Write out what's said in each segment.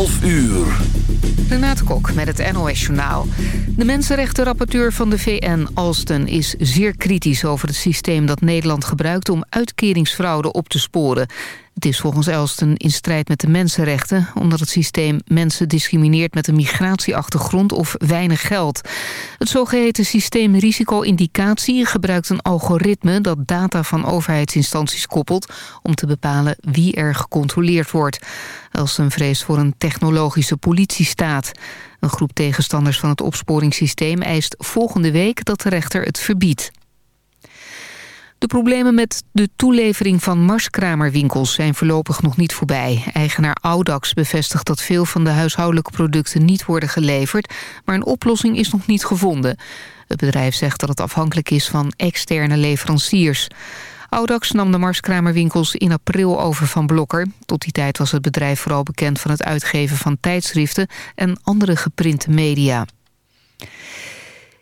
12 uur. Renate Kok met het NOS Journaal. De mensenrechtenrapporteur van de VN, Alston, is zeer kritisch over het systeem dat Nederland gebruikt om uitkeringsfraude op te sporen. Het is volgens Elston in strijd met de mensenrechten... omdat het systeem mensen discrimineert met een migratieachtergrond of weinig geld. Het zogeheten systeem risico-indicatie gebruikt een algoritme... dat data van overheidsinstanties koppelt om te bepalen wie er gecontroleerd wordt. Elston vreest voor een technologische politiestaat. Een groep tegenstanders van het opsporingssysteem eist volgende week dat de rechter het verbiedt. De problemen met de toelevering van marskramerwinkels zijn voorlopig nog niet voorbij. Eigenaar Audax bevestigt dat veel van de huishoudelijke producten niet worden geleverd, maar een oplossing is nog niet gevonden. Het bedrijf zegt dat het afhankelijk is van externe leveranciers. Audax nam de marskramerwinkels in april over van Blokker. Tot die tijd was het bedrijf vooral bekend van het uitgeven van tijdschriften en andere geprinte media.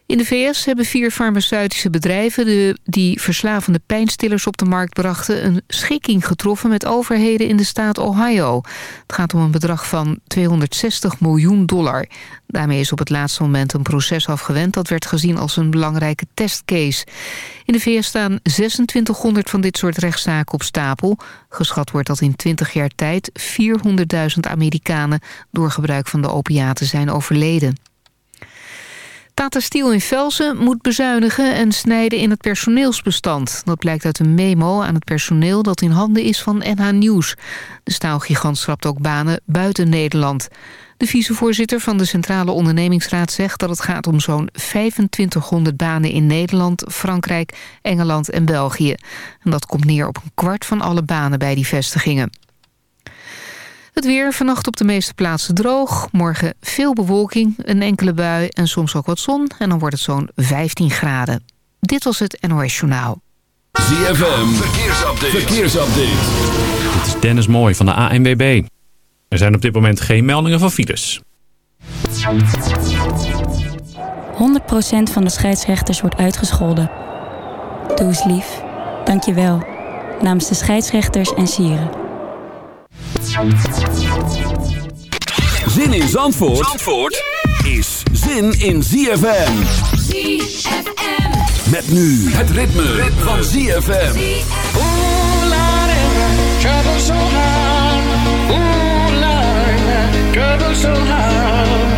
In de VS hebben vier farmaceutische bedrijven... Die verslavende pijnstillers op de markt brachten... een schikking getroffen met overheden in de staat Ohio. Het gaat om een bedrag van 260 miljoen dollar. Daarmee is op het laatste moment een proces afgewend... dat werd gezien als een belangrijke testcase. In de VS staan 2600 van dit soort rechtszaken op stapel. Geschat wordt dat in 20 jaar tijd 400.000 Amerikanen... door gebruik van de opiaten zijn overleden. Tata Steel in Velsen moet bezuinigen en snijden in het personeelsbestand. Dat blijkt uit een memo aan het personeel dat in handen is van NH Nieuws. De staalgigant schrapt ook banen buiten Nederland. De vicevoorzitter van de Centrale Ondernemingsraad zegt dat het gaat om zo'n 2500 banen in Nederland, Frankrijk, Engeland en België. En dat komt neer op een kwart van alle banen bij die vestigingen. Het weer vannacht op de meeste plaatsen droog. Morgen veel bewolking, een enkele bui en soms ook wat zon. En dan wordt het zo'n 15 graden. Dit was het NOS Journaal. ZFM, verkeersupdate. verkeersupdate. Dit is Dennis Mooi van de ANWB. Er zijn op dit moment geen meldingen van files. 100% van de scheidsrechters wordt uitgescholden. Doe eens lief. Dank je wel. Namens de scheidsrechters en sieren. Zin in Zandvoort, Zandvoort is zin in ZFM. ZFM. Met nu het ritme, ritme. van ZFM. Ooh, Lord, trouble so hard. Ooh, Lord, trouble so hard.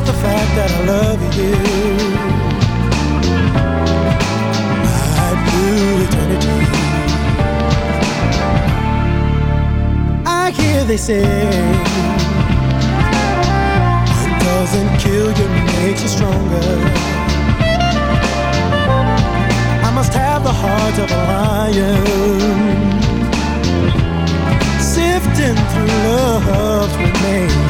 Accept the fact that I love you. Right through eternity. I hear they say what doesn't kill you makes you stronger. I must have the heart of a lion. Sifting through love's remains.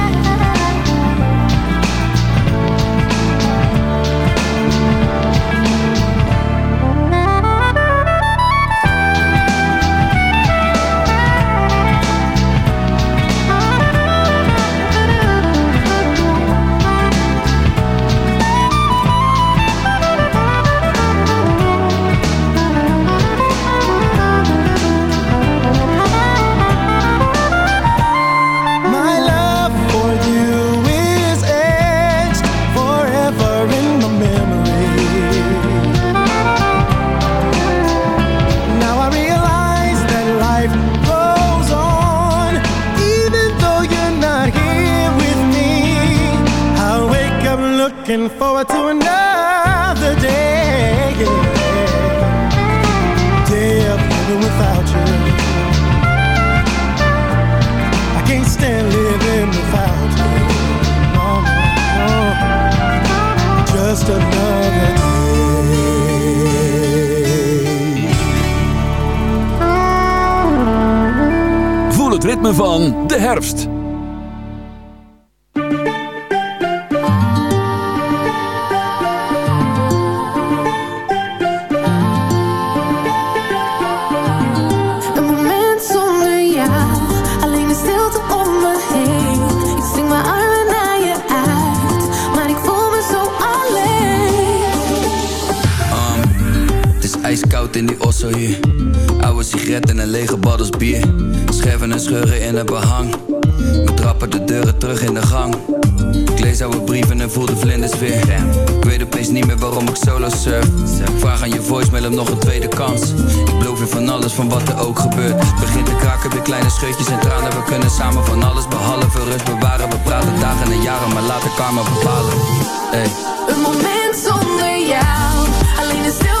Herfst. samen. Hey. Een moment zonder jou, alleen een stil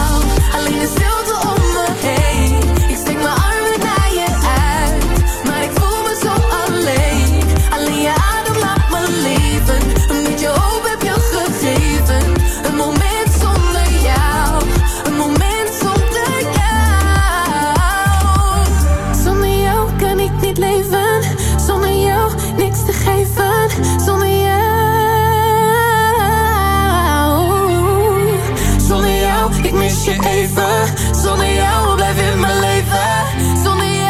je even. Zonder jou blijf in mijn leven. Zonder jou.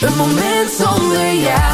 Een moment zonder jou.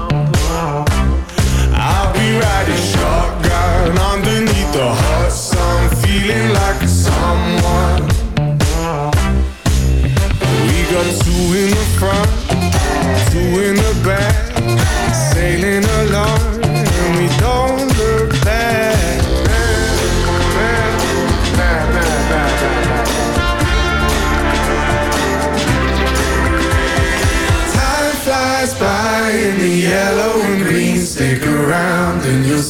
ride a shotgun underneath the hot sun, feeling like someone. We got two in the front, two in the back, sailing along, and we don't look back. Time flies by in the yellow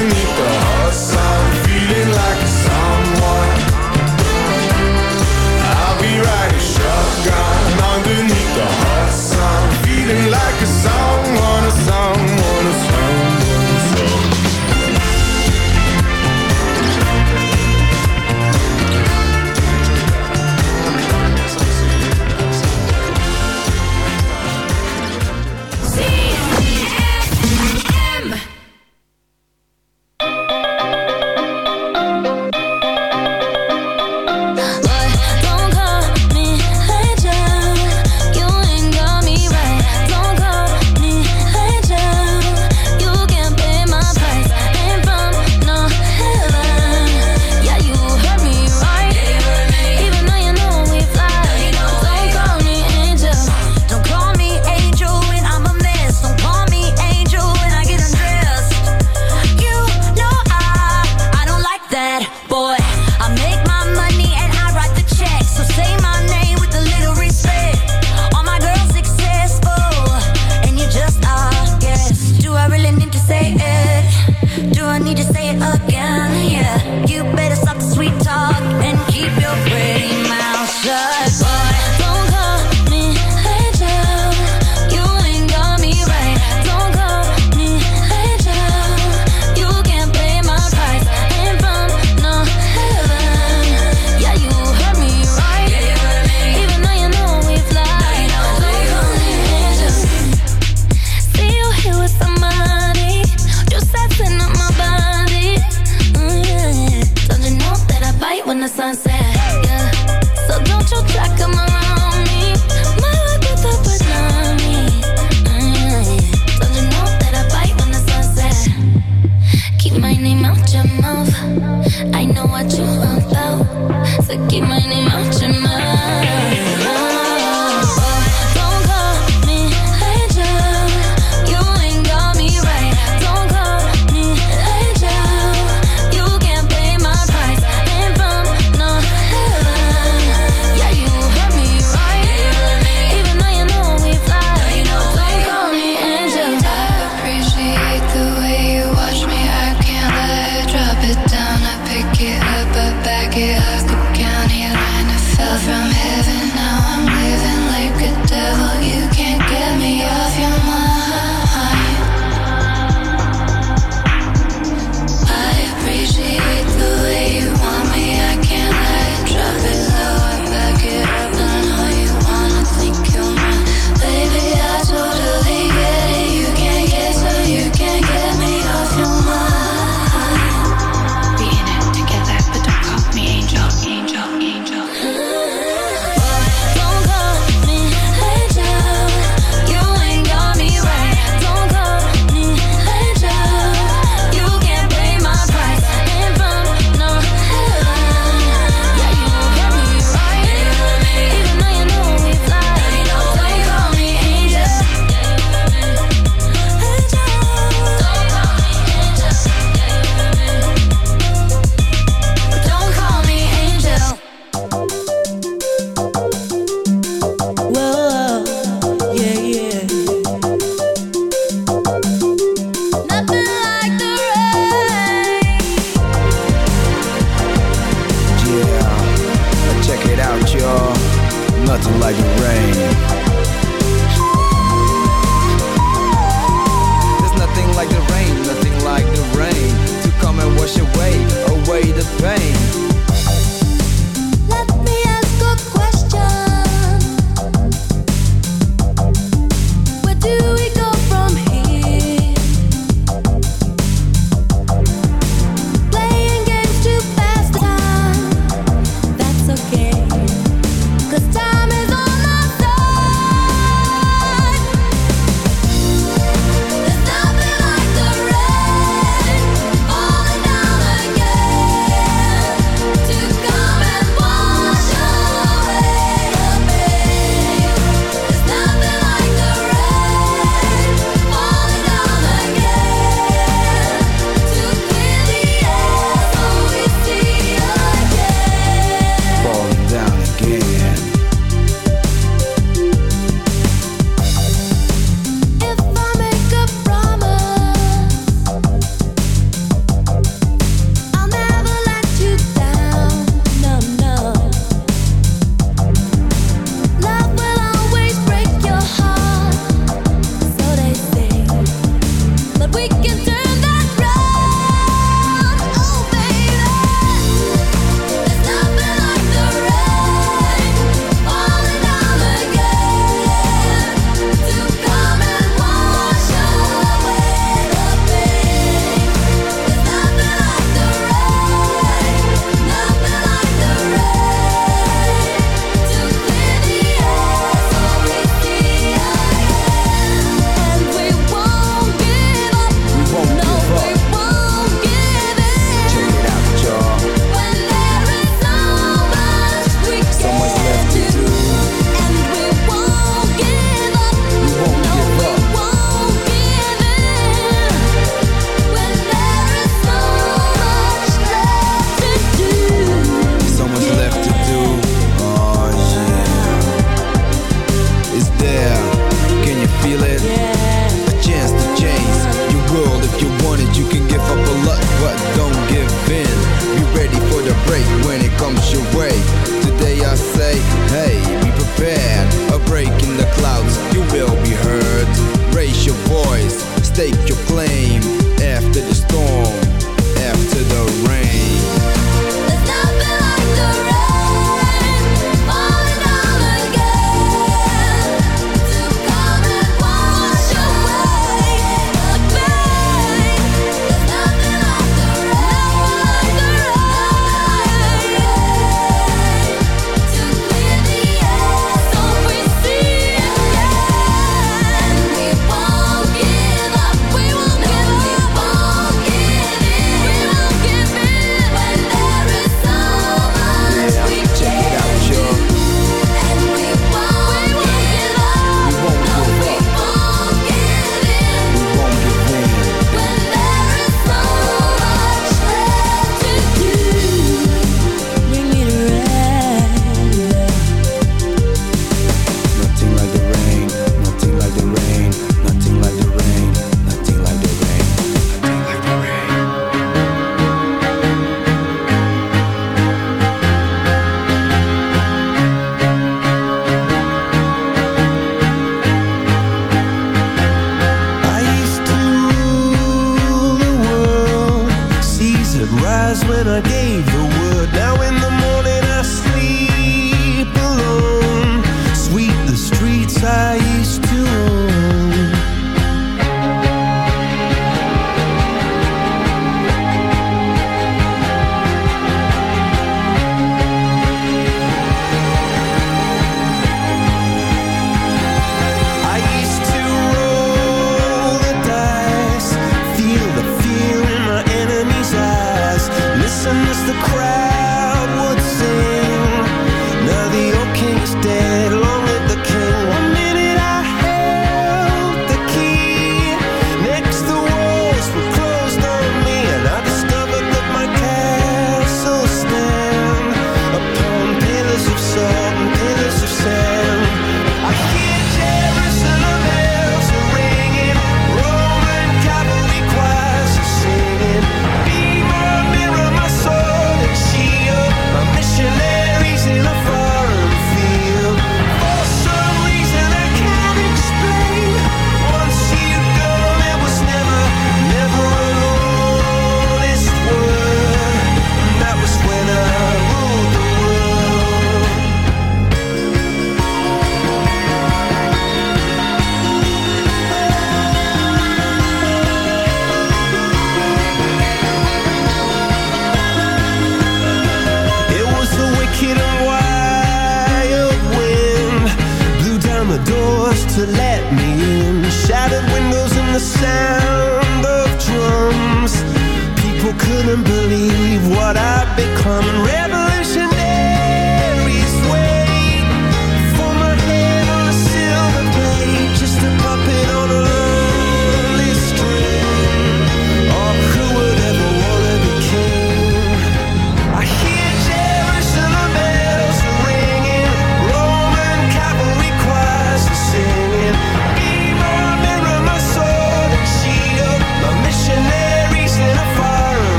infinito rosa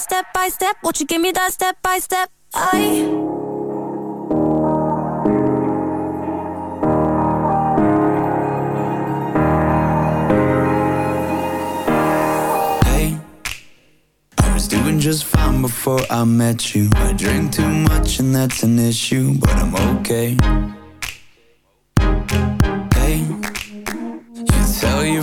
that step by step? Won't you give me that step by step? I. just fine before I met you I drink too much and that's an issue But I'm okay Hey You tell your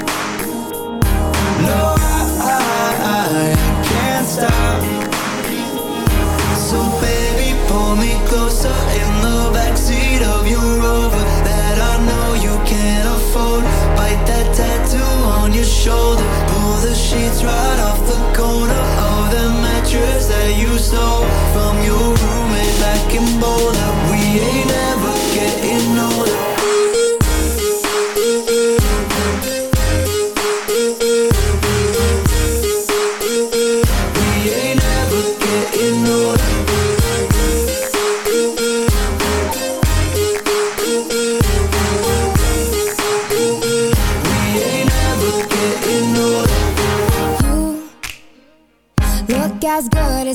Shoulder, pull the sheets right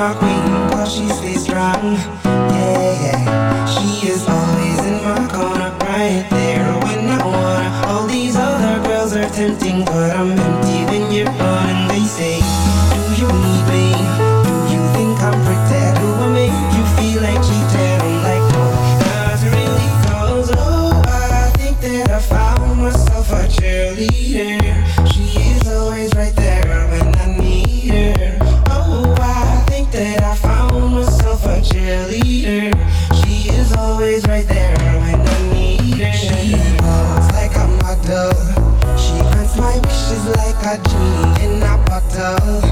my queen while she stays strong. Yeah, yeah. She is always in my corner, right there when I wanna. All these other girls are tempting, but I'm Oh.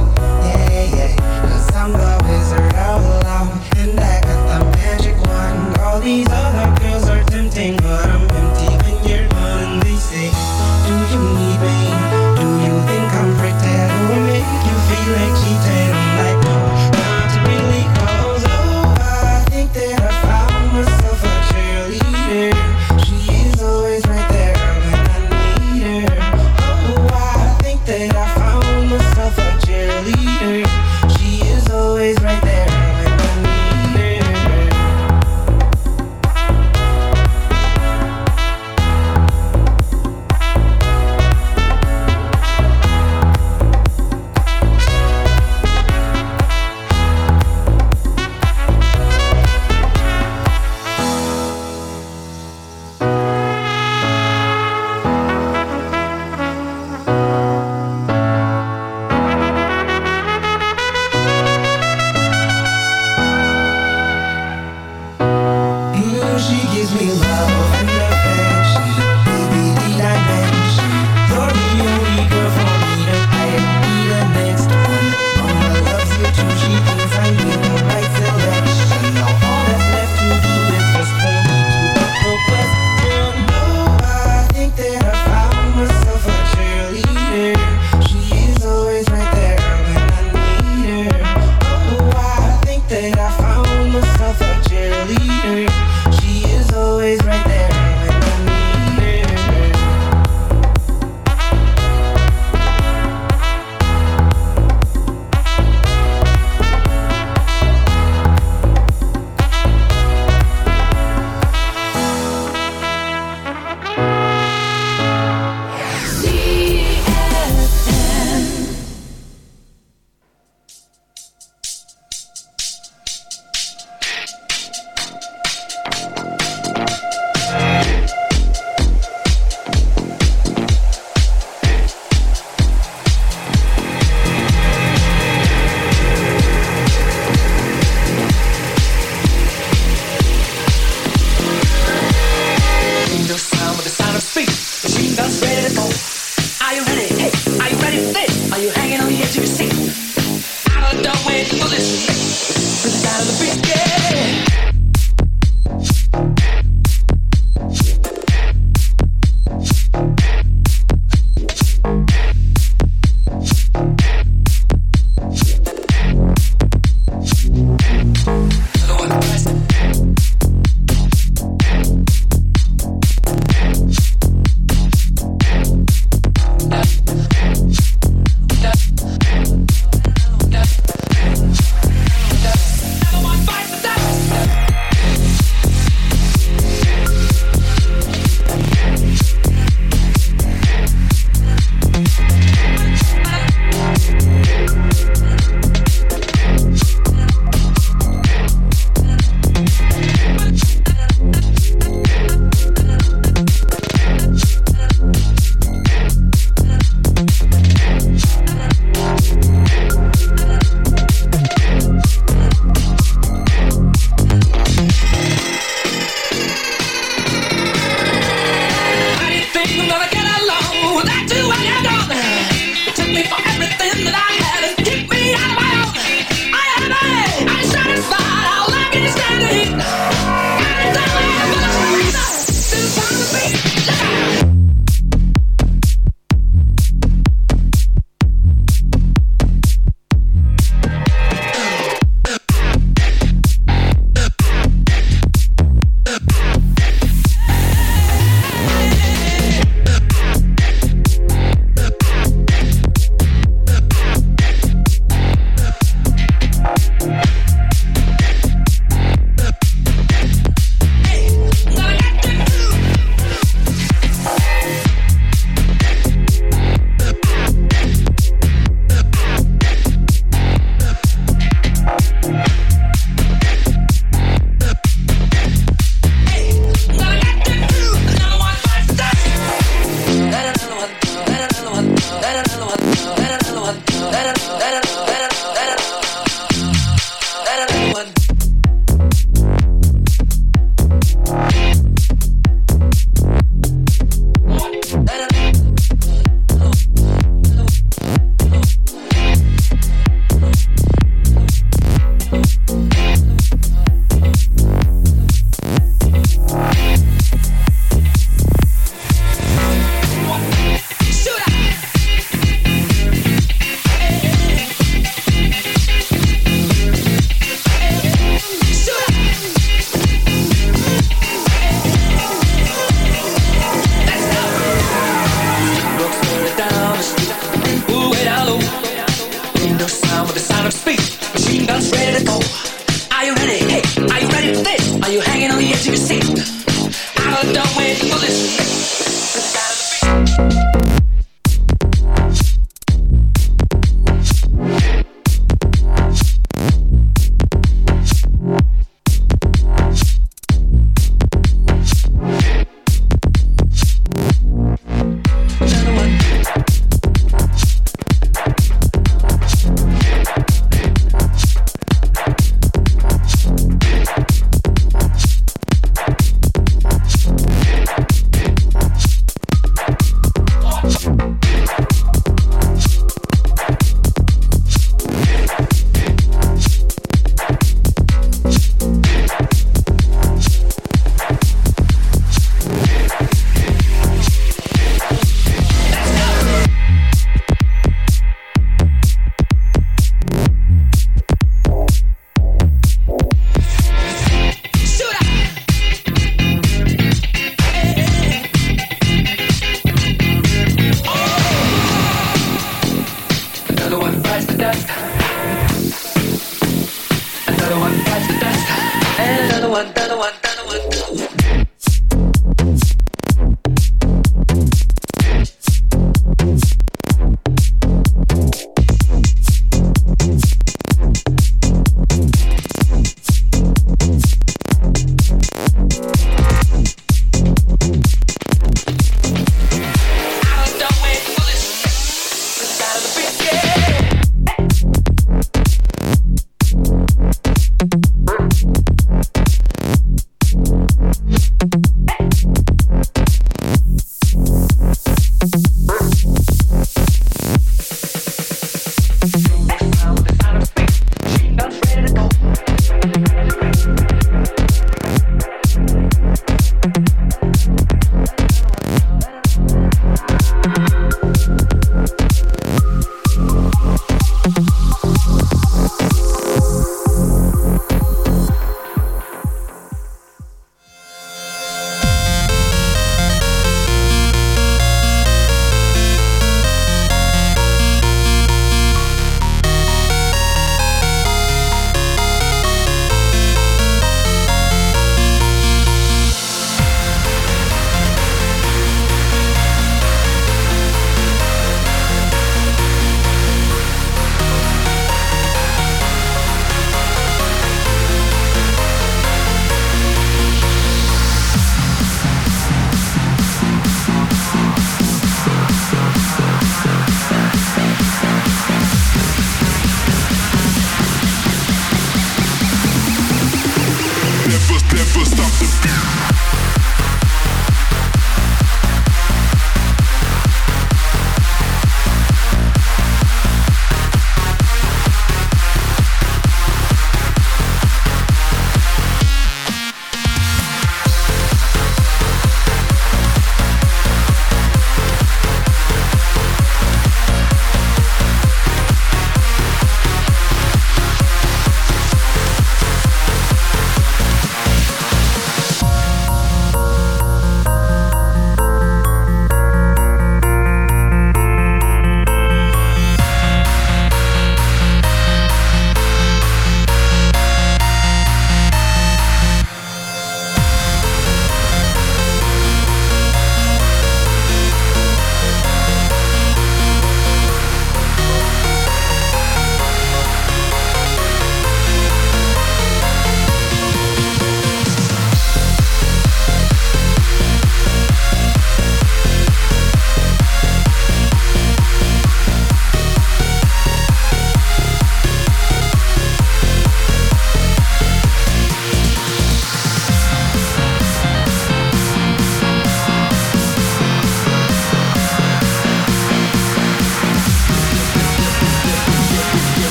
Never, stop the beat.